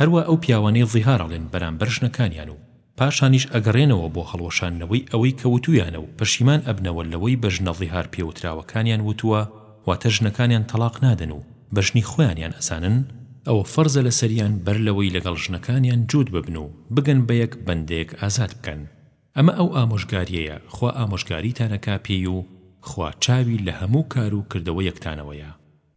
هەروا ئەو پیاوانەی ظیهار ئەڵێن بەرامبەر ژنەکانیان و پاشانیش ئەگەڕێنەوە بۆ هەڵوەشاندنەوەی ئەوەی کە وتویانە و پەشیمان ئەبنەوە لەوەی بە ژنە ظیهار پێوتراوەکانیان وتووە واتە ژنەکانیان تەڵاق نادەن و بە ژنی خۆیانیان ئەزانن، ئەوە فەرزە لەسەریان بەر لەوەی لەگەڵ ژنەکانیان جووت ببن و بگەن بە یەک بەندەیەک ئازاد بکەن. ئەمە ئەو ئامۆژگاریەیە خوا ئامۆژگاریتان ئەکا پێی و خوا چاوی لە هەموو کار و کردەوەیەکتانەوەیە.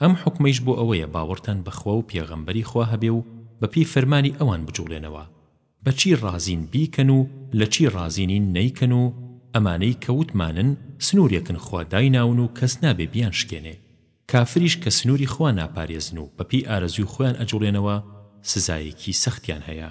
ئەم حوکمەیش بۆ ئەوەیە باوەڕتان بە خوا و پێغەمبەری خوا هەبێ و بە پێی فەرمانی ئەوان بجوڵێنەوە، بە چی ڕازین بیکەن و لە چی ڕازی نین نەیکەن و ئەمانەی کە وتمانن سنوورێکن خوا دایناون و کەس نابێ بیانشکێنێ، کافریش کە سنووری خوا ناپارێزن و بە پێی ئارەزووی خۆیان ئەجوڵێنەوە سزایەکی سەختیان هەیە.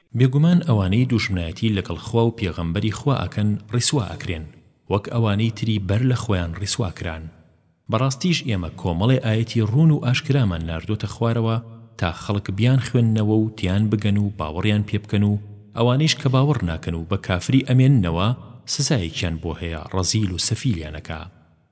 بێگومان ئەوانەی دوژمنایەتی لەگەڵ خوا و پێغەمبەری خوا ئەکەن ڕیسوا ئەکرێن وەک ئەوانەی تری بەر لە خۆیان ڕیسوا کران بەڕاستیش ئێمە کۆمەڵێ ئایەتی ڕوون و ئاشکرامان ناردۆتە خوارەوە تا خەڵک بیان خوێننەوە و تێیان بگەن و باوەڕیان پێ بکەن و ئەوانەیش کە باوەڕ ناکەن و بە کافری ئەمێننەوە سزایەکیان بۆ هەیە ڕەزیل و سەفیلیان ئەکا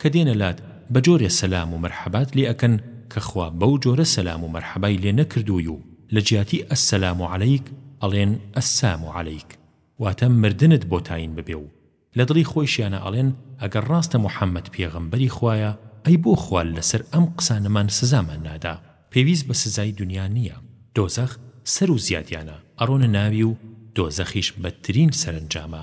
کە دێنە لات بە جۆرێ سەلام و مەرحەبات لێ ئەکەن کە خوا بەو جۆرە سەلام و مەرحەبای لێ نەکردووی و لە جیاتی السلام علیک ئەڵێن السام علیک واتە مردنت بۆ تاین ببێ و لە دڵی خۆیشیانا ئەڵێن ئەگەر ڕاستە محمد پێغەمبەری خوایە ئەی بۆ خوا لە سەر ئەم قسانەمان سزامان نادا پێویست بە سزای دونیا نیە دۆزەخ سەر و زیادیانە ئەڕۆنە ناوی و دۆزەخیش بەدترین سەرەنجامە.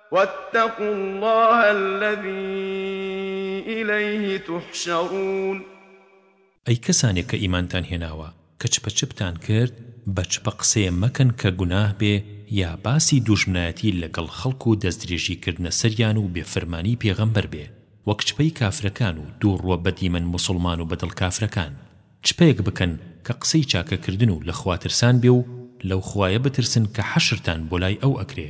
واتقوا اللە الذی الیه تحشرون ئەی کەسانێک کە ئیمانتان هێناوە کە چپە چپتان کرد بە چپە قسێ مەکەن کە گوناه بێ یا باسی دوژمنایەتی لەگەڵ خەڵک و دەست درێژی کردنە سەریان و بێ فرمانی پێغەمبەر بێ وەک چپەی کافرەکان و دوو ڕوە بە دیمەن موسڵمان و بە دڵ کافرەکان چپەیەک بکەن کە قسەی چاکە کردن و لە خوا ترسان بێ و لەو خوایە بترسن کە حەشرتان بۆ لای ئەو ئەکرێ.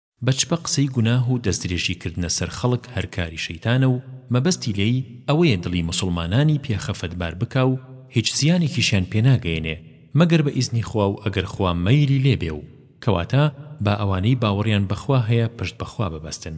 بەچپە قسەی گوناه و دەستدرێژی کردنە سەر خەڵک هەر کاری شەیتانە و مەبەستی لێی ئەوەیە دڵی موسڵمانانی پێ خەفەتبار بکا و هیچ زیانێکیشیان پێ ناگەیەنێ مەگەر بە ئیزنی خوا و ئەگەر خوا مەیلی لێ بێ و کەواتە با ئەوانەی باوەڕیان بە خوا هەیە پشت بە خوا ببەستن.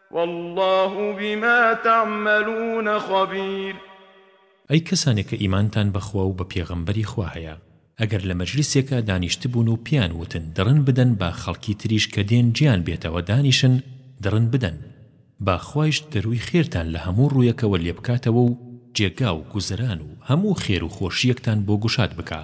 واللە بما تعملون خبیر. ئەی کەسانێک کە ئیمانتان بە خوا و بە پێغەمبەری خوا هەیە ئەگەر لە مەجلیسێکا دانیشتبوون و پێیان وتن دڕن بدەن با خەڵکی تریش کە دێن جێیان بێتەوە دانیشن دڕن بدەن با خوایشت دەرووی خێرتان لە هەموو ڕوویەکەوە لێبکاتەوە و جێگا و گوزەران و هەموو خێر و خۆشییەکتان بۆ گوشاد بکا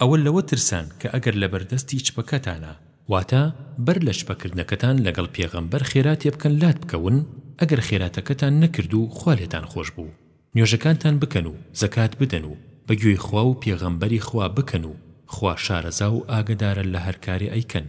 ئەوە لەوە ترسان کە ئەگەر لەبەردەستی چپەکەتانا، واتە بەر لە چپەکردنەکەتان لەگەڵ پێغەمبەر خێرا تێبکەن لات بکەون، ئەگەر خێراتەکەتان نەکرد و خوا لێتان خۆش بوو، نوێژەکانتان بکەن و زەکات بدەن و بە گوێی خوا و پێغەمبەری خوا بکەن و خوا شارەزا و ئاگەدارە لە هەر کارێ ئەیکەن.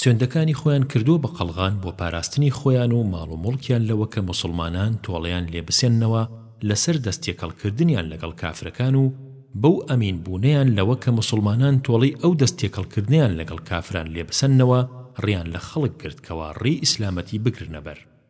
سوێندەکانی خۆیان کردووە بە قەڵغان بۆ پاراستنی خۆیان و ماڵ و موڵکیان لەوە کە موسڵمانان تۆڵەیان لێ بسێننەوە لەسەر دەست تێکەڵ کردنیان لەگەڵ کافرەکان و بەو ئەمین بوونەیان لەوە کە موسڵمانان تۆڵەی ئەو دەست تێکەڵ کردنەیان لەگەڵ کافران لێ بسەننەوە ڕیان لە خەڵک گرت کەوا ڕێی ئیسلامەتی بگرنە بەر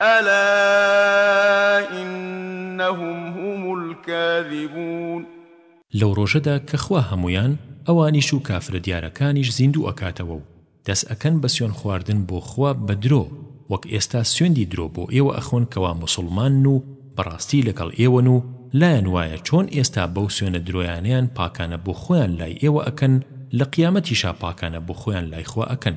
الا انهم هم الکاذبون. لەو ڕۆژەدا کە خوا هەموویان، ئەوانیش و کافرە دیارەکانیش زیندوو ئەکاتەوە و دەس ئەکەن بە سوێن خواردن بۆ خوا بە درۆ، وەک ئێستا سوێندی درۆ بۆ ئێوە ئەخۆن کەوا موسوڵمانن و بەڕاستی لەگەڵ ئێوەن و لایان وایە چۆن ئێستا بەو سوێنە درۆیانەیان پاکانە بۆ خۆیان لای ئێوە ئەکەن لە قیامەتیشا پاکانە بۆ خۆیان لای خوا ئەکەن.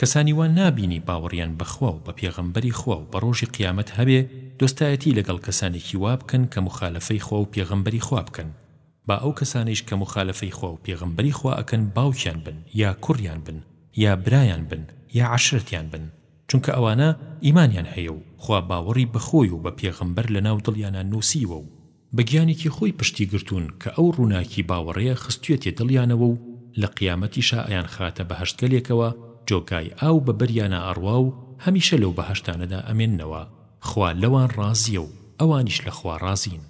کەسانی وا نابینی باوەڕیان بە خوا و بە پێغەمبەری خوا و بە ڕۆژی قیامەت هەبێ دۆستایەتی لەگەڵ کەسانێکی وا بکەن کە موخالەفەی خوا و پێغەمبەری خوا بکەن با ئەو کەسانەیش کە موخالەفەی خوا و پێغەمبەری خوا ئەکەن باوکیان بن یا کوڕیان بن یا برایان بن یا عەشرەتیان بن چونکە ئەوانە ئیمانیان هەیە و خوا باوەڕی بە خۆی و بە پێغەمبەر لەناو دڵیانا نووسیوە و بە گیانێکی خۆی پشتی گرتوون کە ئەو ڕووناکی باوەڕەیە خستویەتیە دڵیانەوە و لە قیامەتیشا ئەیانخاتە بەهەشتگەلێکەوە جۆگای ئاو بە بەریانا ئەڕوا و هەمیشە لەو بەهەشتانەدا ئەمێننەوە خوا لەوان ڕازیە و ئەوانیش لە خوا ڕازین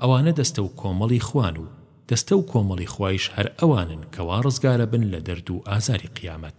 ئەوانە دەستە و کۆمەڵی خوان و دەستە و کۆمەڵی خوایش هەر ئەوانن کەوا ڕزگارەبن لە دەرد و ئازاری قیامەت.